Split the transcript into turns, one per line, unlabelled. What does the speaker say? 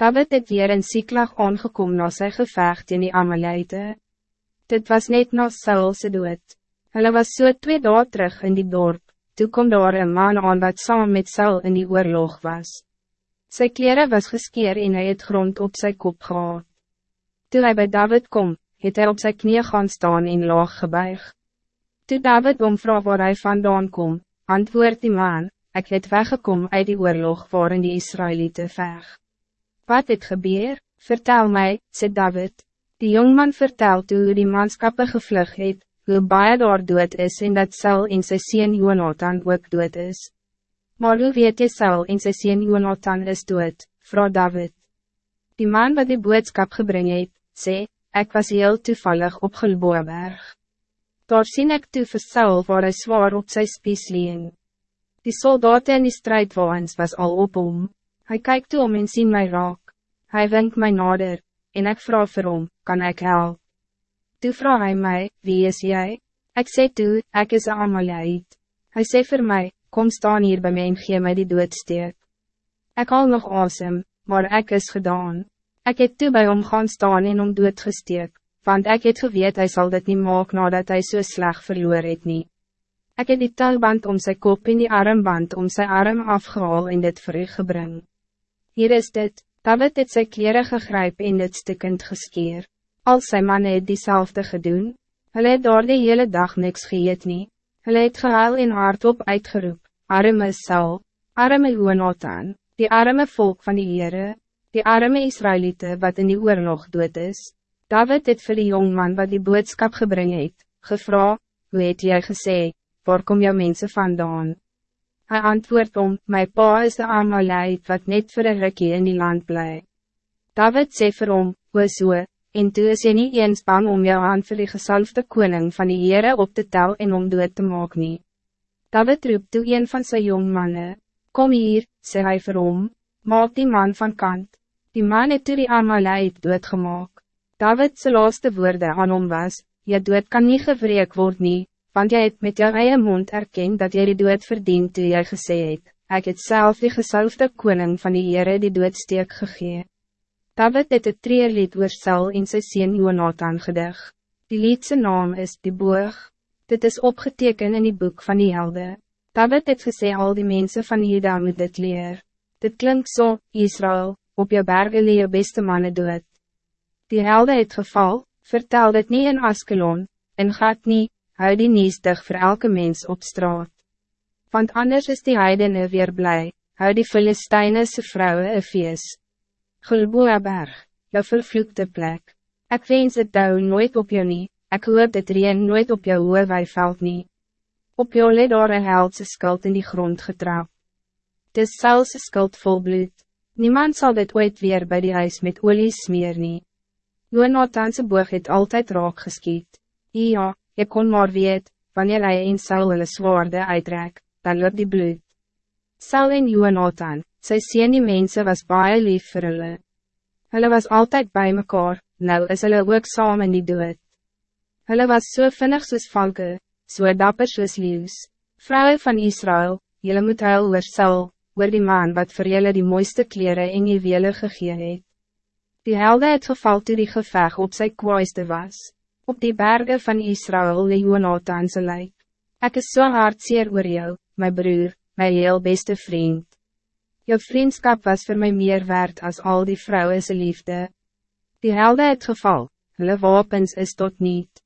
David het weer in Siklag aangekom na sy gevecht in die Amalite. Dit was net na Saulse dood. Hulle was so twee dae terug in die dorp, toe kom daar een man aan wat saam met Saul in die oorlog was. Sy kleren was geskeer en hy het grond op zijn kop gehad. Toen hij bij David kom, het hij op zijn knieën gaan staan en laag gebuig. Toen David omvra waar hij vandaan kom, antwoord die man, ik het weggekom uit die oorlog waarin die Israëlieten veg. Wat het gebeur? Vertel mij, zei David. Die jongman vertelt hoe die manskappe gevlug het, hoe baie daar dood is en dat Saul en sy sien Jonathan ook dood is. Maar hoe weet je Saul en sy sien Jonathan is dood, vrouw David? Die man wat die boodskap gebring het, sê, ek was heel toevallig op Gilboaberg. Daar sien ek toe vir Saul waar hy zwaar op sy spies leen. Die soldaten in die strijdwaans was al op hom. Hy kyk toe om en sien my raak. Hy wink my nader, en ek vraag vir hom, kan ek help? Toe vraag hy my, wie is jij? Ik sê toe, ek is een Amaleit. Hy sê vir my, kom staan hier bij mij en gee my die doodsteek. Ek al nog awesome, maar ek is gedaan. Ik het toe bij hom gaan staan en om dood gesteek, want ik het geweet hij zal dit niet maak nadat hij so sleg verloor het nie. Ek het die touwband om zijn kop en die armband om zijn arm afgehaal en dit vir u gebring. Hier is dit, David het sy kleren gegryp en dit stikkend geskeer. Al sy manne het diezelfde gedoen, hulle het daar die hele dag niks geëet nie. Hulle het gehuil en hardop uitgeroep, arme Saul, arme Jonathan, die arme volk van die Heere, die arme Israëlieten wat in die oorlog dood is. David het vir die jongman wat die boodskap gebring het, gevra, hoe het jy gesê, waar kom jou mensen vandaan? Hij antwoord om, my pa is de Amaleit wat net vir een rikkie in die land bly. David sê vir hom, hoe so, en toe is jy nie eens bang om jou aan vir die gesalfde koning van die Heere op te tel en om dood te maak nie. David roep toe een van sy jongmanne, kom hier, sê hy vir hom, maak die man van kant. Die man het toe die Amaleit doodgemaak. Davidse laaste woorde aan hom was, je dood kan niet gevreek word nie, want jy het met jou eie mond erkend dat jy die dood verdient toe jy gesê het, ek het self die gesalfde koning van die Heere die doodsteek gegee. David het het treerlied oor Sal en sy sien Jonathan gedig. Die liedse naam is Die Boog. Dit is opgeteken in die boek van die helde. David het gesê al die mensen van Juda moet dit leer. Dit klinkt zo, Israël, op je bergen lee je beste mannen dood. Die helde het geval, vertel dit niet in Askelon, en gaat niet, hou die niestig voor elke mens op straat. Want anders is die heidene weer blij, hou die Filistijnse vrouwen een feest. Gulboa berg, jou vervloekte plek, ik wens het douw nooit op jou nie, ek hoop dit reen nooit op jou hoewij veld nie. Op jou leed daar een heldse skuld in die grond getrap. Dis selse skuld vol bloed. Niemand zal dit ooit weer bij die huis met olie smeer nie. Jonathanse boog het altijd raak geskiet. Ja, je kon maar weet, wanneer hij een Saul hulle zwaarde uitrek, dan loop die bloed. Saul en Jonathan, sy sien die mense was baie lief vir hulle. Hulle was altijd bij mekaar, nou is hulle ook saam in die dood. Hulle was so vinnig soos valke, so dapper soos leeuws. Vrouwen van Israël, jullie moet huil oor Saul, oor die man wat vir julle die mooiste kleren en juwele gegee het. Die helde het geval toe die geveg op sy kwaaiste was, op die bergen van Israël die Jonathanse lijk. Ek is so hartseer oor jou, my broer, my heel beste vriend. Jou vriendschap was voor mij meer waard als al die vrouwen liefde. Die helde het geval, hulle wapens is tot niet.